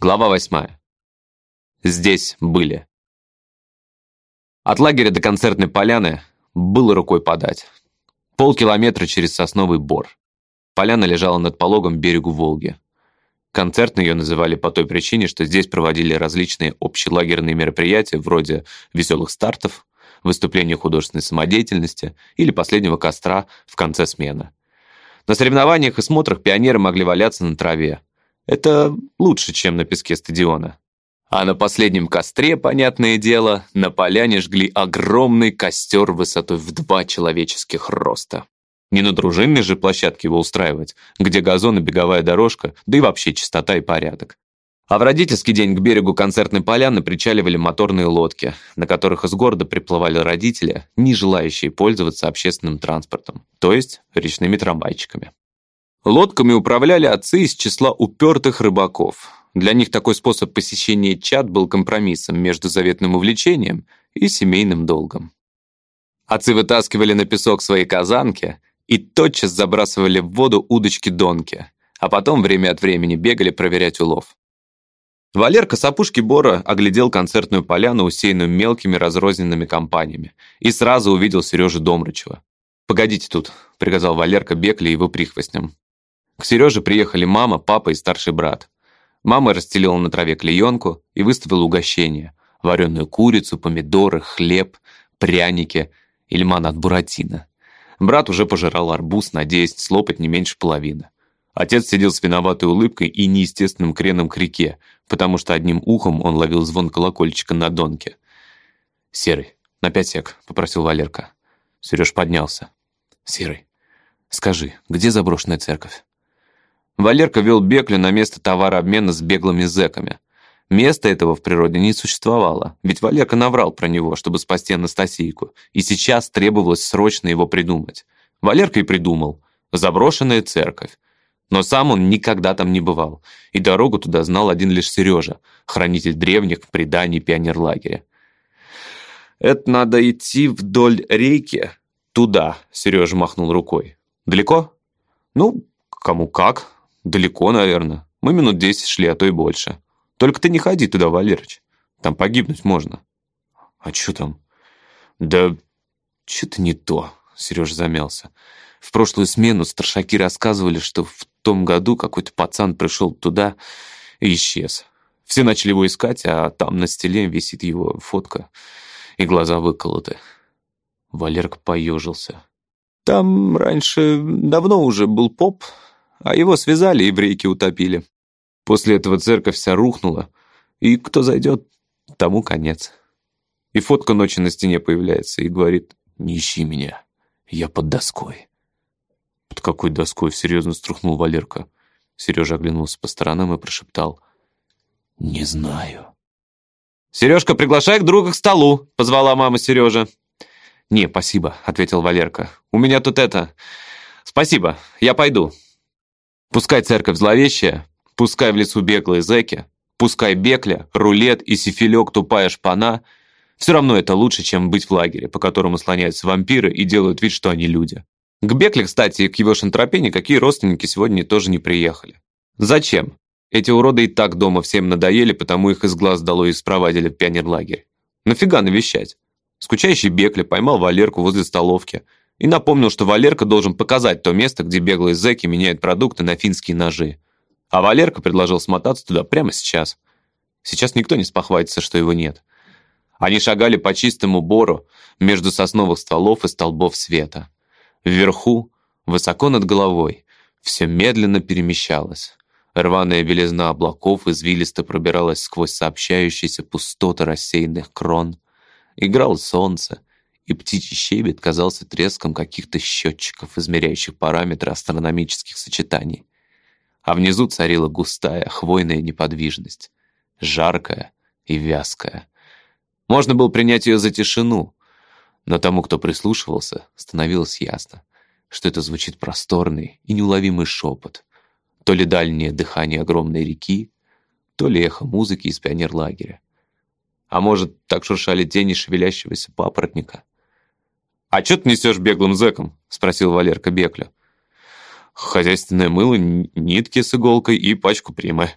Глава восьмая. Здесь были. От лагеря до концертной поляны было рукой подать. Полкилометра через сосновый бор. Поляна лежала над пологом берегу Волги. Концертной ее называли по той причине, что здесь проводили различные общелагерные мероприятия вроде веселых стартов, выступления художественной самодеятельности или последнего костра в конце смены. На соревнованиях и смотрах пионеры могли валяться на траве, это лучше, чем на песке стадиона. А на последнем костре, понятное дело, на поляне жгли огромный костер высотой в два человеческих роста. Не на дружинной же площадке его устраивать, где газон и беговая дорожка, да и вообще чистота и порядок. А в родительский день к берегу концертной поляны причаливали моторные лодки, на которых из города приплывали родители, не желающие пользоваться общественным транспортом, то есть речными трамвайчиками. Лодками управляли отцы из числа упертых рыбаков. Для них такой способ посещения чат был компромиссом между заветным увлечением и семейным долгом. Отцы вытаскивали на песок свои казанки и тотчас забрасывали в воду удочки-донки, а потом время от времени бегали проверять улов. Валерка с опушки Бора оглядел концертную поляну, усеянную мелкими разрозненными компаниями, и сразу увидел Сережу Домрачева. «Погодите тут», — приказал Валерка Бекли его прихвостням. К Сереже приехали мама, папа и старший брат. Мама расстелила на траве клеенку и выставила угощение. Вареную курицу, помидоры, хлеб, пряники и лимон от буратино. Брат уже пожирал арбуз, надеясь слопать не меньше половины. Отец сидел с виноватой улыбкой и неестественным креном к реке, потому что одним ухом он ловил звон колокольчика на донке. «Серый, на пять сек», — попросил Валерка. Сереж поднялся. «Серый, скажи, где заброшенная церковь?» Валерка вел Бекля на место товарообмена с беглыми зэками. Места этого в природе не существовало, ведь Валерка наврал про него, чтобы спасти Анастасийку, и сейчас требовалось срочно его придумать. Валерка и придумал. Заброшенная церковь. Но сам он никогда там не бывал, и дорогу туда знал один лишь Сережа, хранитель древних преданий пионерлагеря. «Это надо идти вдоль реки?» «Туда», — Сережа махнул рукой. «Далеко?» «Ну, кому как», Далеко, наверное. Мы минут десять шли, а то и больше. Только ты не ходи туда, Валерыч. Там погибнуть можно. А что там? Да что-то не то, Сережа замялся. В прошлую смену старшаки рассказывали, что в том году какой-то пацан пришел туда и исчез. Все начали его искать, а там на стеле висит его фотка, и глаза выколоты. Валерка поежился. Там раньше давно уже был поп, а его связали и в утопили. После этого церковь вся рухнула, и кто зайдет, тому конец. И фотка ночи на стене появляется и говорит «Не ищи меня, я под доской». «Под какой доской?» — серьезно струхнул Валерка. Сережа оглянулся по сторонам и прошептал «Не знаю». «Сережка, приглашай друга к столу», — позвала мама Сережа. «Не, спасибо», — ответил Валерка. «У меня тут это... Спасибо, я пойду». Пускай церковь зловещая, пускай в лесу беглые зэки, пускай бекля, рулет и сифилек тупая шпана, все равно это лучше, чем быть в лагере, по которому слоняются вампиры и делают вид, что они люди. К Бекле, кстати, и к его шантропе никакие родственники сегодня тоже не приехали. Зачем? Эти уроды и так дома всем надоели, потому их из глаз дало и спровадили в пионерлагерь. Нафига навещать? Скучающий Бекля поймал Валерку возле столовки – и напомнил, что Валерка должен показать то место, где беглые зэки меняют продукты на финские ножи. А Валерка предложил смотаться туда прямо сейчас. Сейчас никто не спохватится, что его нет. Они шагали по чистому бору между сосновых стволов и столбов света. Вверху, высоко над головой, все медленно перемещалось. Рваная белизна облаков извилисто пробиралась сквозь сообщающиеся пустоты рассеянных крон. Играло солнце, и птичий щебет казался треском каких-то счетчиков, измеряющих параметры астрономических сочетаний. А внизу царила густая хвойная неподвижность, жаркая и вязкая. Можно было принять ее за тишину, но тому, кто прислушивался, становилось ясно, что это звучит просторный и неуловимый шепот, то ли дальнее дыхание огромной реки, то ли эхо музыки из пионерлагеря. А может, так шуршали тени шевелящегося папоротника — «А что ты несешь беглым зэком?» — спросил Валерка Бекля. «Хозяйственное мыло, нитки с иголкой и пачку примы».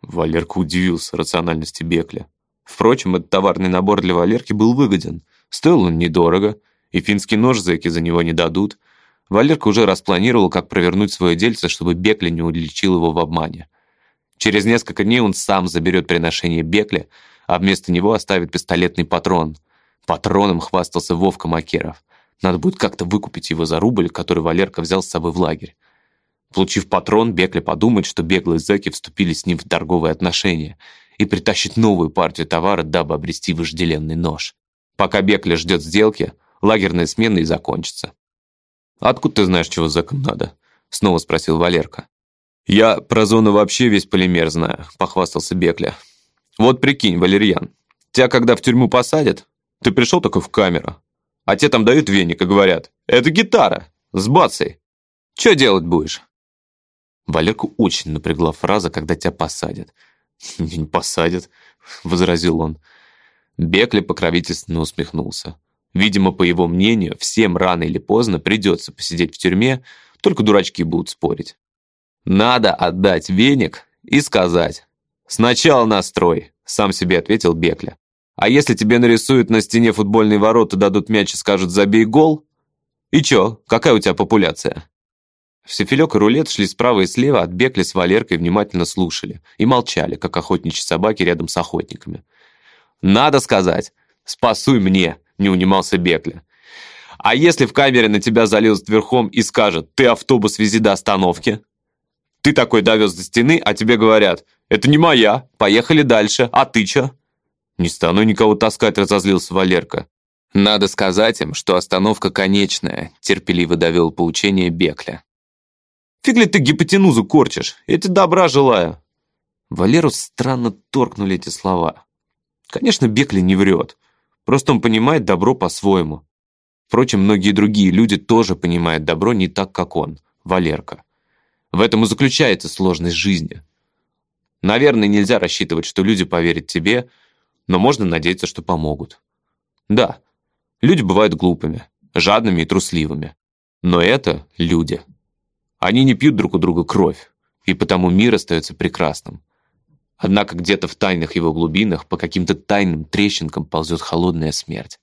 Валерка удивился рациональности Бекля. Впрочем, этот товарный набор для Валерки был выгоден. Стоил он недорого, и финский нож зэки за него не дадут. Валерка уже распланировал, как провернуть свое дельце, чтобы Бекля не уличил его в обмане. Через несколько дней он сам заберет приношение Бекля, а вместо него оставит пистолетный патрон. Патроном хвастался Вовка Макеров. Надо будет как-то выкупить его за рубль, который Валерка взял с собой в лагерь. Получив патрон, Бекля подумает, что беглые зэки вступили с ним в торговые отношения и притащит новую партию товара, дабы обрести вожделенный нож. Пока Бекля ждет сделки, лагерная смена и закончится. «Откуда ты знаешь, чего зэкам надо?» — снова спросил Валерка. «Я про зону вообще весь полимер знаю», — похвастался Бекля. «Вот прикинь, Валерьян, тебя когда в тюрьму посадят, ты пришел такой в камеру, а тебе там дают веник и говорят, это гитара, с бацей. Что делать будешь?» Валерку очень напрягла фраза, когда тебя посадят. «Не посадят», — возразил он. Бекли покровительственно усмехнулся. Видимо, по его мнению, всем рано или поздно придется посидеть в тюрьме, только дурачки будут спорить. «Надо отдать веник и сказать. Сначала настрой», — сам себе ответил Бекля. «А если тебе нарисуют на стене футбольные ворота, дадут мяч и скажут «забей гол»? И чё, какая у тебя популяция?» Всефилек и рулет шли справа и слева от Бекли с Валеркой внимательно слушали и молчали, как охотничьи собаки рядом с охотниками. «Надо сказать, спасуй мне!» — не унимался Бекля. «А если в камере на тебя залезут верхом и скажут, ты автобус вези до остановки?» Ты такой довез до стены, а тебе говорят, это не моя, поехали дальше, а ты чё? Не стану никого таскать, разозлился Валерка. Надо сказать им, что остановка конечная, терпеливо довел поучение Бекля. Фиг ли ты гипотенузу корчишь? Я тебе добра желаю. Валеру странно торкнули эти слова. Конечно, Бекли не врет. Просто он понимает добро по-своему. Впрочем, многие другие люди тоже понимают добро не так, как он, Валерка. В этом и заключается сложность жизни. Наверное, нельзя рассчитывать, что люди поверят тебе, но можно надеяться, что помогут. Да, люди бывают глупыми, жадными и трусливыми. Но это люди. Они не пьют друг у друга кровь, и потому мир остается прекрасным. Однако где-то в тайных его глубинах по каким-то тайным трещинкам ползет холодная смерть.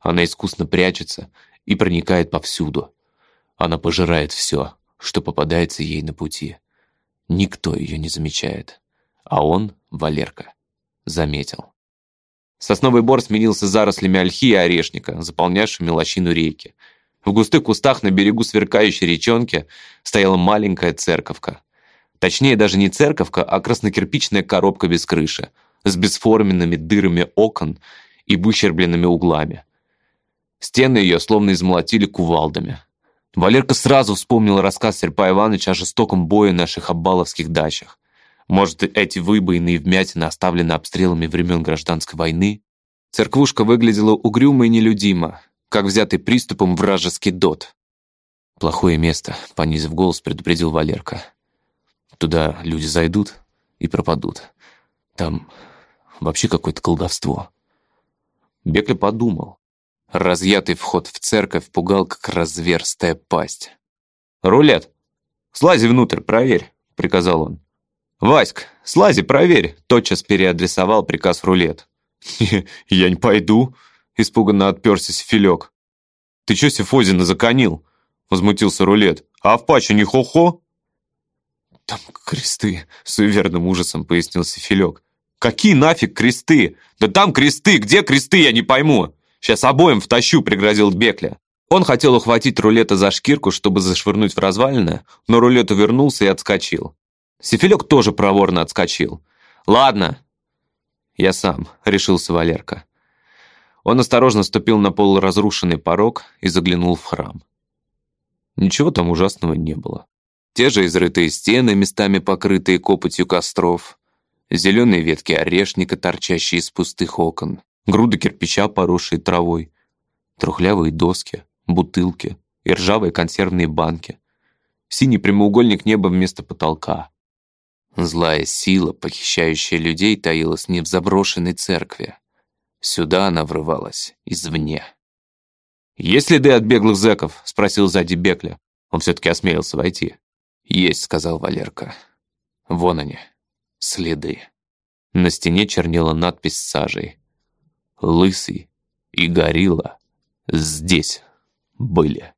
Она искусно прячется и проникает повсюду. Она пожирает все, что попадается ей на пути. Никто ее не замечает. А он, Валерка, заметил. Сосновый бор сменился зарослями ольхи и орешника, заполнявшими лощину реки. В густых кустах на берегу сверкающей речонки стояла маленькая церковка. Точнее, даже не церковка, а краснокирпичная коробка без крыши, с бесформенными дырами окон и выщербленными углами. Стены ее словно измолотили кувалдами. Валерка сразу вспомнил рассказ Серпа Ивановича о жестоком бое на наших аббаловских дачах. Может, эти выбоины и вмятины оставлены обстрелами времен гражданской войны? Церквушка выглядела угрюмо и нелюдимо, как взятый приступом вражеский дот. «Плохое место», — понизив голос, предупредил Валерка. «Туда люди зайдут и пропадут. Там вообще какое-то колдовство». Бекля подумал. Разъятый вход в церковь пугал, как разверстая пасть. «Рулет, слази внутрь, проверь», — приказал он. «Васьк, слази, проверь», — тотчас переадресовал приказ рулет. «Я не пойду», Испуганно отперся Сефилек. «Ты чё Сефозина законил?» Возмутился рулет. «А в паче не хо-хо?» «Там кресты», — с уверенным ужасом пояснил Сефилек. «Какие нафиг кресты? Да там кресты! Где кресты, я не пойму! Сейчас обоим втащу», — пригрозил Бекля. Он хотел ухватить рулета за шкирку, чтобы зашвырнуть в развалины, но рулет увернулся и отскочил. Сефилек тоже проворно отскочил. «Ладно, я сам», — решился Валерка. Он осторожно ступил на полуразрушенный порог и заглянул в храм. Ничего там ужасного не было. Те же изрытые стены, местами покрытые копотью костров, зеленые ветки орешника, торчащие из пустых окон, груды кирпича, поросшие травой, трухлявые доски, бутылки и ржавые консервные банки, синий прямоугольник неба вместо потолка. Злая сила, похищающая людей, таилась не в заброшенной церкви, Сюда она врывалась извне. «Есть следы от беглых зэков?» — спросил сзади Бекля. Он все-таки осмелился войти. «Есть», — сказал Валерка. «Вон они, следы. На стене чернела надпись с сажей. Лысый и горилла здесь были.